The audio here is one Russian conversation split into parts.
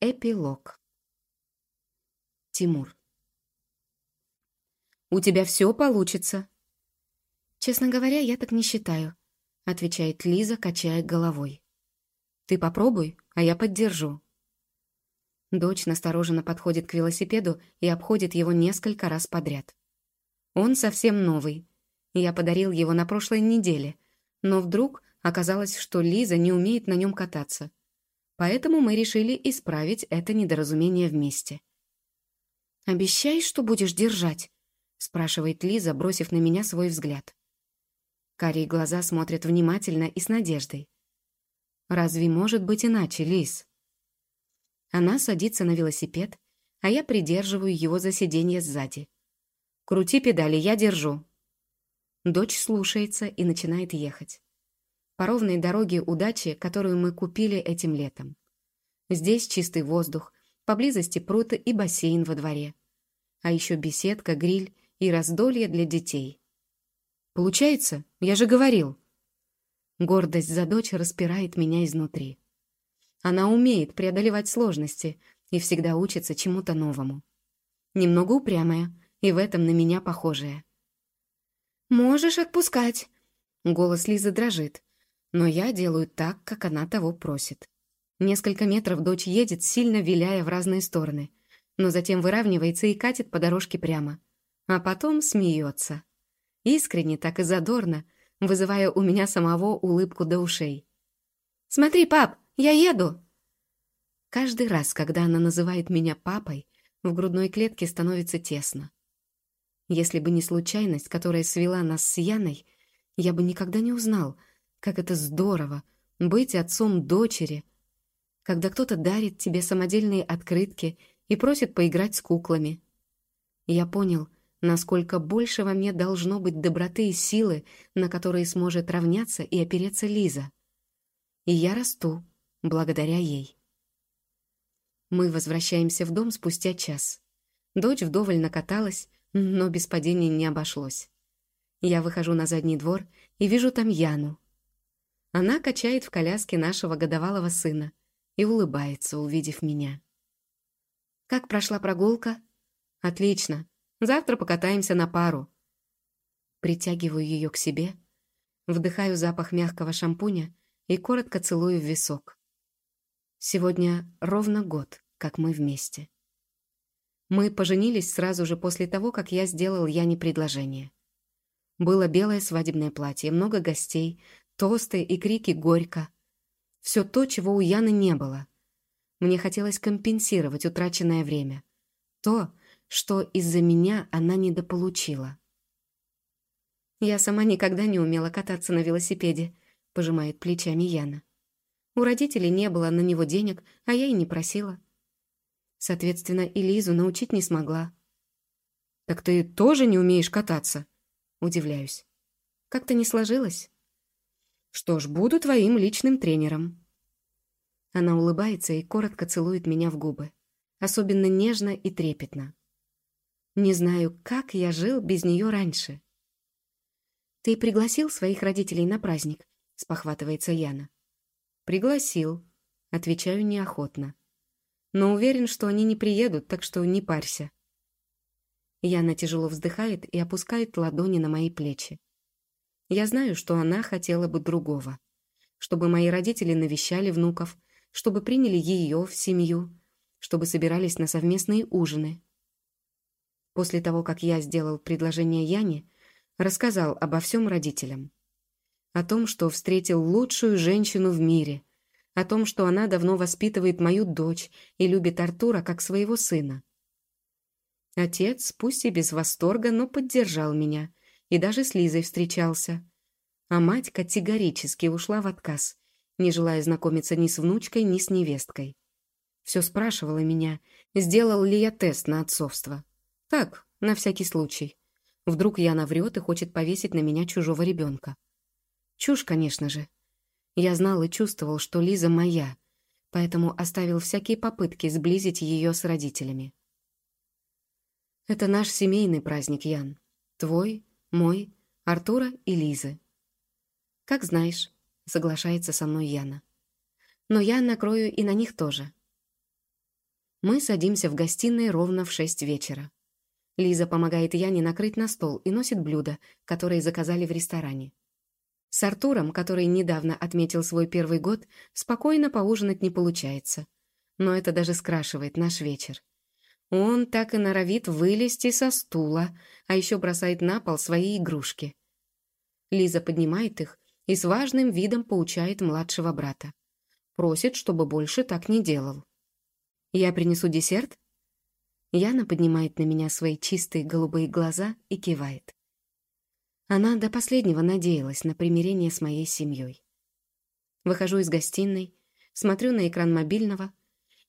Эпилог. Тимур. «У тебя все получится». «Честно говоря, я так не считаю», — отвечает Лиза, качая головой. «Ты попробуй, а я поддержу». Дочь настороженно подходит к велосипеду и обходит его несколько раз подряд. Он совсем новый. Я подарил его на прошлой неделе, но вдруг оказалось, что Лиза не умеет на нем кататься. Поэтому мы решили исправить это недоразумение вместе. «Обещай, что будешь держать?» — спрашивает Лиза, бросив на меня свой взгляд. Карие глаза смотрят внимательно и с надеждой. «Разве может быть иначе, Лиз?» Она садится на велосипед, а я придерживаю его за сиденье сзади. «Крути педали, я держу». Дочь слушается и начинает ехать. По ровной дороге удачи, которую мы купили этим летом. Здесь чистый воздух, поблизости пруд и бассейн во дворе. А еще беседка, гриль и раздолье для детей. «Получается? Я же говорил!» Гордость за дочь распирает меня изнутри. Она умеет преодолевать сложности и всегда учится чему-то новому. Немного упрямая, и в этом на меня похожая. «Можешь отпускать!» Голос Лизы дрожит, но я делаю так, как она того просит. Несколько метров дочь едет, сильно виляя в разные стороны, но затем выравнивается и катит по дорожке прямо. А потом смеется. Искренне, так и задорно, вызывая у меня самого улыбку до ушей. «Смотри, пап, я еду!» Каждый раз, когда она называет меня папой, в грудной клетке становится тесно. Если бы не случайность, которая свела нас с Яной, я бы никогда не узнал, как это здорово быть отцом дочери, когда кто-то дарит тебе самодельные открытки и просит поиграть с куклами. Я понял, насколько больше во мне должно быть доброты и силы, на которые сможет равняться и опереться Лиза. И я расту, благодаря ей. Мы возвращаемся в дом спустя час. Дочь вдоволь накаталась, но без падения не обошлось. Я выхожу на задний двор и вижу там Яну. Она качает в коляске нашего годовалого сына и улыбается, увидев меня. «Как прошла прогулка?» «Отлично. Завтра покатаемся на пару». Притягиваю ее к себе, вдыхаю запах мягкого шампуня и коротко целую в висок. Сегодня ровно год, как мы вместе. Мы поженились сразу же после того, как я сделал Яне предложение. Было белое свадебное платье, много гостей, тосты и крики «Горько!». Все то, чего у Яны не было. Мне хотелось компенсировать утраченное время. То, что из-за меня она недополучила. «Я сама никогда не умела кататься на велосипеде», — пожимает плечами Яна. У родителей не было на него денег, а я и не просила. Соответственно, и Лизу научить не смогла. «Так ты тоже не умеешь кататься?» Удивляюсь. «Как-то не сложилось?» «Что ж, буду твоим личным тренером». Она улыбается и коротко целует меня в губы. Особенно нежно и трепетно. Не знаю, как я жил без нее раньше. «Ты пригласил своих родителей на праздник?» — спохватывается Яна. «Пригласил», — отвечаю неохотно. «Но уверен, что они не приедут, так что не парься». Яна тяжело вздыхает и опускает ладони на мои плечи. Я знаю, что она хотела бы другого. Чтобы мои родители навещали внуков, чтобы приняли ее в семью, чтобы собирались на совместные ужины. После того, как я сделал предложение Яне, рассказал обо всем родителям о том, что встретил лучшую женщину в мире, о том, что она давно воспитывает мою дочь и любит Артура как своего сына. Отец, пусть и без восторга, но поддержал меня и даже с Лизой встречался. А мать категорически ушла в отказ, не желая знакомиться ни с внучкой, ни с невесткой. Все спрашивала меня, сделал ли я тест на отцовство. Так, на всякий случай. Вдруг я наврет и хочет повесить на меня чужого ребенка. Чушь, конечно же. Я знал и чувствовал, что Лиза моя, поэтому оставил всякие попытки сблизить ее с родителями. Это наш семейный праздник, Ян. Твой, мой, Артура и Лизы. Как знаешь, соглашается со мной Яна. Но я накрою и на них тоже. Мы садимся в гостиной ровно в шесть вечера. Лиза помогает Яне накрыть на стол и носит блюда, которые заказали в ресторане. С Артуром, который недавно отметил свой первый год, спокойно поужинать не получается. Но это даже скрашивает наш вечер. Он так и норовит вылезти со стула, а еще бросает на пол свои игрушки. Лиза поднимает их и с важным видом поучает младшего брата. Просит, чтобы больше так не делал. «Я принесу десерт?» Яна поднимает на меня свои чистые голубые глаза и кивает. Она до последнего надеялась на примирение с моей семьей. Выхожу из гостиной, смотрю на экран мобильного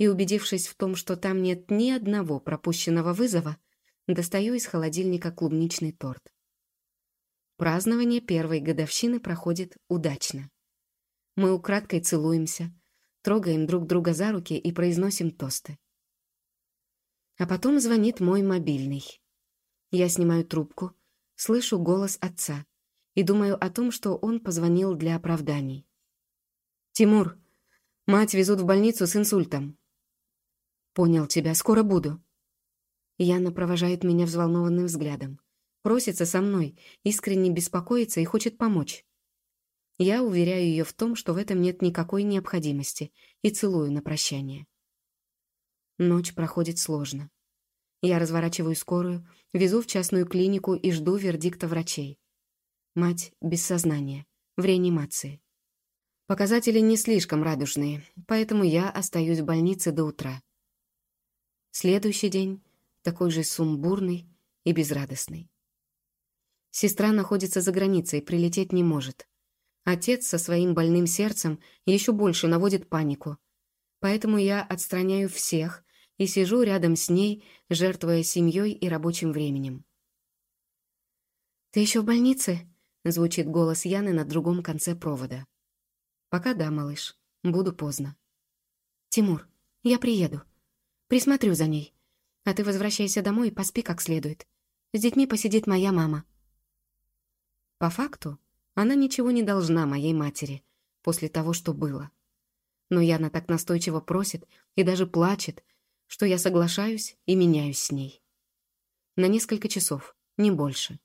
и, убедившись в том, что там нет ни одного пропущенного вызова, достаю из холодильника клубничный торт. Празднование первой годовщины проходит удачно. Мы украдкой целуемся, трогаем друг друга за руки и произносим тосты. А потом звонит мой мобильный. Я снимаю трубку — слышу голос отца и думаю о том, что он позвонил для оправданий. «Тимур, мать везут в больницу с инсультом». «Понял тебя, скоро буду». Яна провожает меня взволнованным взглядом. Просится со мной, искренне беспокоится и хочет помочь. Я уверяю ее в том, что в этом нет никакой необходимости, и целую на прощание. Ночь проходит сложно. Я разворачиваю скорую, везу в частную клинику и жду вердикта врачей. Мать без сознания, в реанимации. Показатели не слишком радужные, поэтому я остаюсь в больнице до утра. Следующий день такой же сумбурный и безрадостный. Сестра находится за границей, прилететь не может. Отец со своим больным сердцем еще больше наводит панику. Поэтому я отстраняю всех и сижу рядом с ней, жертвуя семьей и рабочим временем. «Ты еще в больнице?» — звучит голос Яны на другом конце провода. «Пока да, малыш. Буду поздно». «Тимур, я приеду. Присмотрю за ней. А ты возвращайся домой и поспи как следует. С детьми посидит моя мама». По факту, она ничего не должна моей матери после того, что было. Но Яна так настойчиво просит и даже плачет, что я соглашаюсь и меняюсь с ней. На несколько часов, не больше.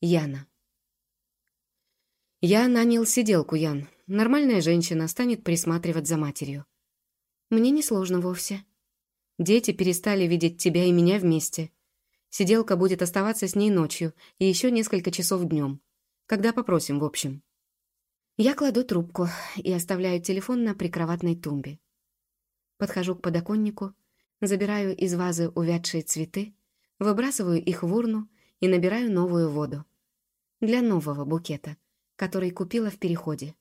Яна. Я нанял сиделку, Ян. Нормальная женщина станет присматривать за матерью. Мне не сложно вовсе. Дети перестали видеть тебя и меня вместе. Сиделка будет оставаться с ней ночью и еще несколько часов днем. Когда попросим, в общем. Я кладу трубку и оставляю телефон на прикроватной тумбе. Подхожу к подоконнику, забираю из вазы увядшие цветы, выбрасываю их в урну и набираю новую воду. Для нового букета, который купила в переходе.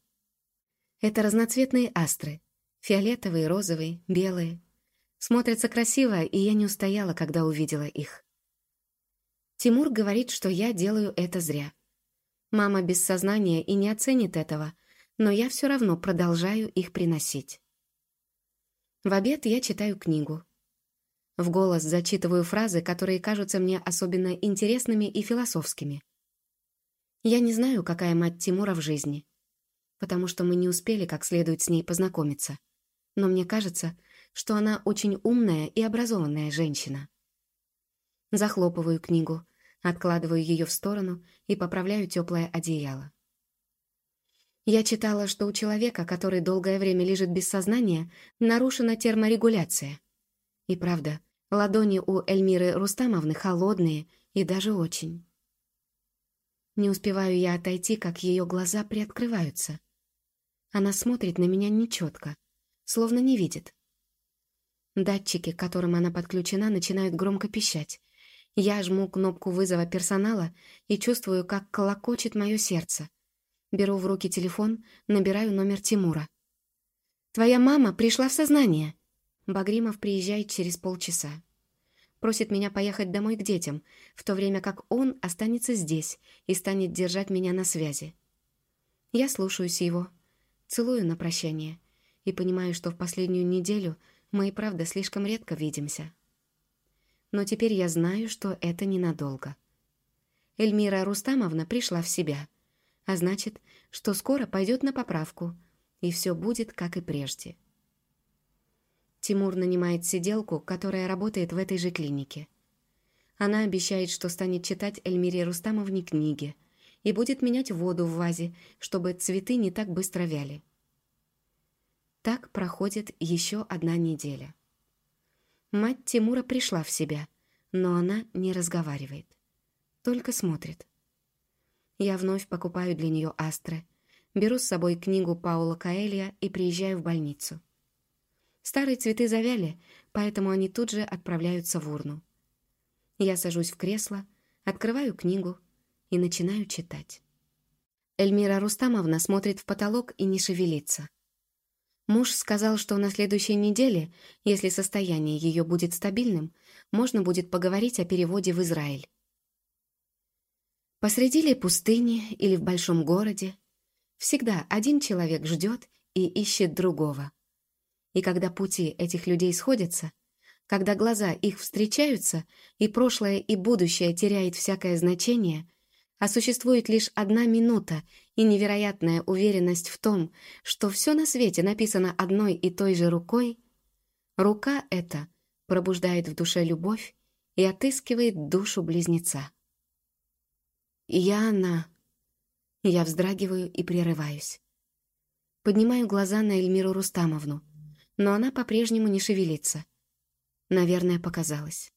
Это разноцветные астры. Фиолетовые, розовые, белые. Смотрятся красиво, и я не устояла, когда увидела их. Тимур говорит, что я делаю это зря. Мама без сознания и не оценит этого, но я все равно продолжаю их приносить. В обед я читаю книгу. В голос зачитываю фразы, которые кажутся мне особенно интересными и философскими. Я не знаю, какая мать Тимура в жизни, потому что мы не успели как следует с ней познакомиться. Но мне кажется, что она очень умная и образованная женщина. Захлопываю книгу, откладываю ее в сторону и поправляю теплое одеяло. Я читала, что у человека, который долгое время лежит без сознания, нарушена терморегуляция. И правда, ладони у Эльмиры Рустамовны холодные и даже очень. Не успеваю я отойти, как ее глаза приоткрываются. Она смотрит на меня нечетко, словно не видит. Датчики, к которым она подключена, начинают громко пищать. Я жму кнопку вызова персонала и чувствую, как колокочет мое сердце — Беру в руки телефон, набираю номер Тимура. «Твоя мама пришла в сознание!» Багримов приезжает через полчаса. Просит меня поехать домой к детям, в то время как он останется здесь и станет держать меня на связи. Я слушаюсь его, целую на прощание и понимаю, что в последнюю неделю мы и правда слишком редко видимся. Но теперь я знаю, что это ненадолго. Эльмира Рустамовна пришла в себя — а значит, что скоро пойдет на поправку, и все будет, как и прежде. Тимур нанимает сиделку, которая работает в этой же клинике. Она обещает, что станет читать Эльмире Рустамовне книги и будет менять воду в вазе, чтобы цветы не так быстро вяли. Так проходит еще одна неделя. Мать Тимура пришла в себя, но она не разговаривает. Только смотрит. Я вновь покупаю для нее астры, беру с собой книгу Паула Каэлья и приезжаю в больницу. Старые цветы завяли, поэтому они тут же отправляются в урну. Я сажусь в кресло, открываю книгу и начинаю читать. Эльмира Рустамовна смотрит в потолок и не шевелится. Муж сказал, что на следующей неделе, если состояние ее будет стабильным, можно будет поговорить о переводе в Израиль. Посреди ли пустыни или в большом городе, всегда один человек ждет и ищет другого. И когда пути этих людей сходятся, когда глаза их встречаются, и прошлое и будущее теряет всякое значение, а существует лишь одна минута и невероятная уверенность в том, что все на свете написано одной и той же рукой, рука эта пробуждает в душе любовь и отыскивает душу близнеца. Я она. Я вздрагиваю и прерываюсь. Поднимаю глаза на Эльмиру Рустамовну, но она по-прежнему не шевелится. Наверное, показалось.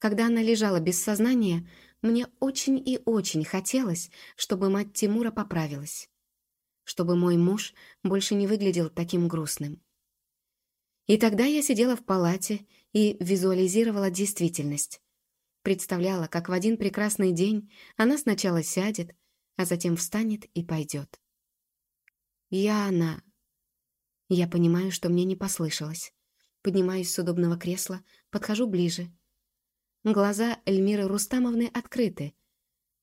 Когда она лежала без сознания, мне очень и очень хотелось, чтобы мать Тимура поправилась. Чтобы мой муж больше не выглядел таким грустным. И тогда я сидела в палате и визуализировала действительность. Представляла, как в один прекрасный день она сначала сядет, а затем встанет и пойдет. Я она. Я понимаю, что мне не послышалось. Поднимаюсь с удобного кресла, подхожу ближе — Глаза Эльмиры Рустамовны открыты.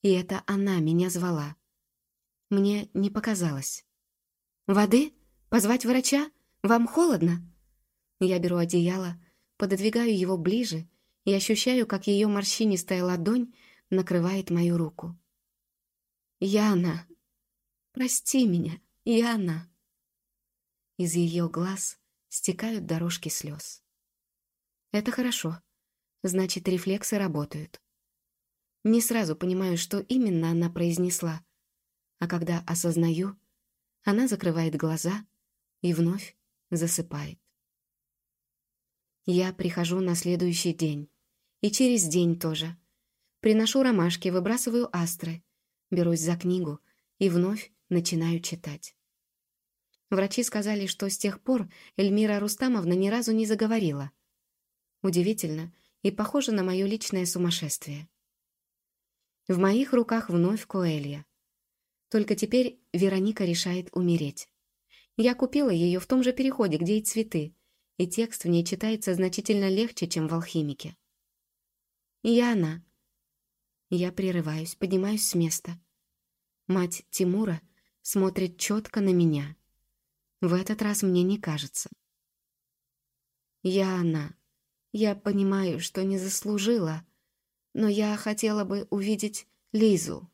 И это она меня звала. Мне не показалось. «Воды? Позвать врача? Вам холодно?» Я беру одеяло, пододвигаю его ближе и ощущаю, как ее морщинистая ладонь накрывает мою руку. «Яна! Прости меня, Яна!» Из ее глаз стекают дорожки слез. «Это хорошо. Значит, рефлексы работают. Не сразу понимаю, что именно она произнесла, а когда осознаю, она закрывает глаза и вновь засыпает. Я прихожу на следующий день. И через день тоже. Приношу ромашки, выбрасываю астры, берусь за книгу и вновь начинаю читать. Врачи сказали, что с тех пор Эльмира Рустамовна ни разу не заговорила. Удивительно, и похоже на мое личное сумасшествие. В моих руках вновь Коэлья. Только теперь Вероника решает умереть. Я купила ее в том же переходе, где и цветы, и текст в ней читается значительно легче, чем в «Алхимике». Я она. Я прерываюсь, поднимаюсь с места. Мать Тимура смотрит четко на меня. В этот раз мне не кажется. Я она. Я понимаю, что не заслужила, но я хотела бы увидеть Лизу.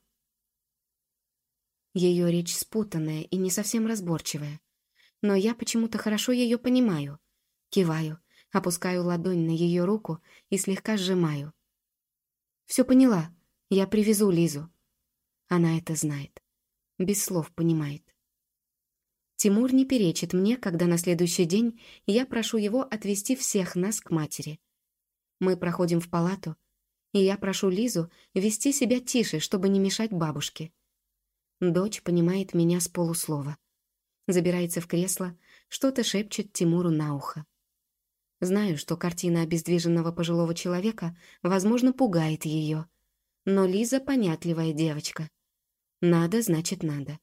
Ее речь спутанная и не совсем разборчивая, но я почему-то хорошо ее понимаю. Киваю, опускаю ладонь на ее руку и слегка сжимаю. «Все поняла. Я привезу Лизу». Она это знает. Без слов понимает. Тимур не перечит мне, когда на следующий день я прошу его отвезти всех нас к матери. Мы проходим в палату, и я прошу Лизу вести себя тише, чтобы не мешать бабушке. Дочь понимает меня с полуслова. Забирается в кресло, что-то шепчет Тимуру на ухо. Знаю, что картина обездвиженного пожилого человека, возможно, пугает ее. Но Лиза понятливая девочка. Надо, значит, надо.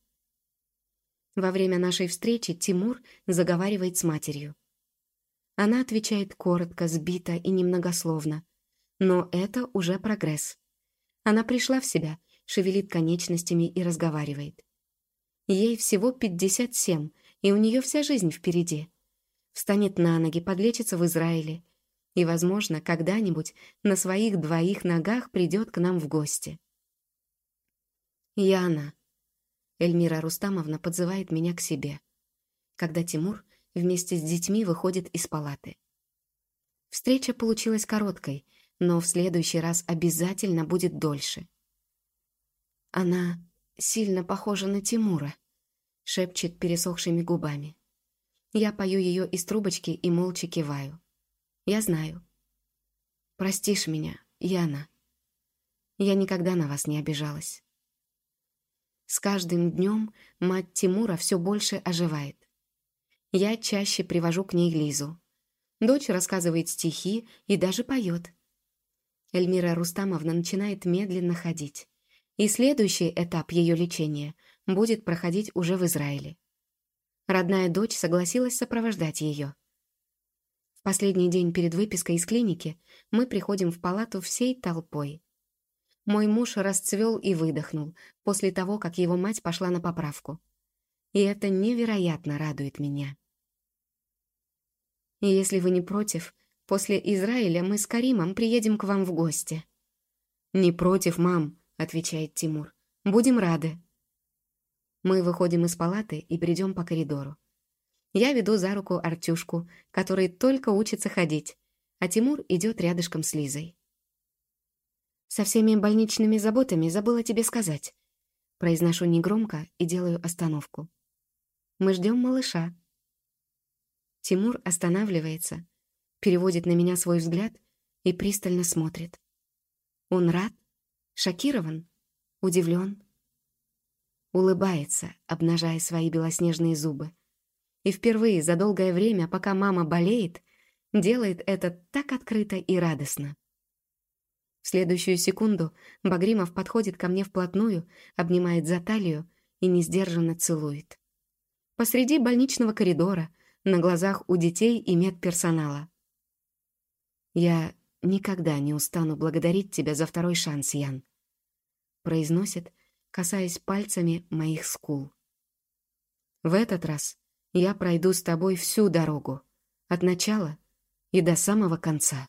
Во время нашей встречи Тимур заговаривает с матерью. Она отвечает коротко, сбито и немногословно. Но это уже прогресс. Она пришла в себя, шевелит конечностями и разговаривает. Ей всего 57, и у нее вся жизнь впереди. Встанет на ноги, подлечится в Израиле. И, возможно, когда-нибудь на своих двоих ногах придет к нам в гости. Яна. Эльмира Рустамовна подзывает меня к себе. Когда Тимур вместе с детьми выходит из палаты. Встреча получилась короткой, но в следующий раз обязательно будет дольше. Она сильно похожа на Тимура, шепчет пересохшими губами. Я пою ее из трубочки и молча киваю. Я знаю. Простишь меня, Яна. Я никогда на вас не обижалась. С каждым днем мать Тимура все больше оживает. Я чаще привожу к ней Лизу. Дочь рассказывает стихи и даже поет. Эльмира Рустамовна начинает медленно ходить. И следующий этап ее лечения будет проходить уже в Израиле. Родная дочь согласилась сопровождать ее. В последний день перед выпиской из клиники мы приходим в палату всей толпой. Мой муж расцвел и выдохнул после того, как его мать пошла на поправку. И это невероятно радует меня. И если вы не против, после Израиля мы с Каримом приедем к вам в гости. «Не против, мам», отвечает Тимур. «Будем рады». Мы выходим из палаты и бредем по коридору. Я веду за руку Артюшку, который только учится ходить, а Тимур идет рядышком с Лизой. «Со всеми больничными заботами забыла тебе сказать». Произношу негромко и делаю остановку. «Мы ждем малыша». Тимур останавливается, переводит на меня свой взгляд и пристально смотрит. Он рад, Шокирован? Удивлен? Улыбается, обнажая свои белоснежные зубы. И впервые за долгое время, пока мама болеет, делает это так открыто и радостно. Следующую секунду Багримов подходит ко мне вплотную, обнимает за талию и несдержанно целует. Посреди больничного коридора, на глазах у детей и медперсонала. Я никогда не устану благодарить тебя за второй шанс, Ян произносит, касаясь пальцами моих скул. В этот раз я пройду с тобой всю дорогу, от начала и до самого конца.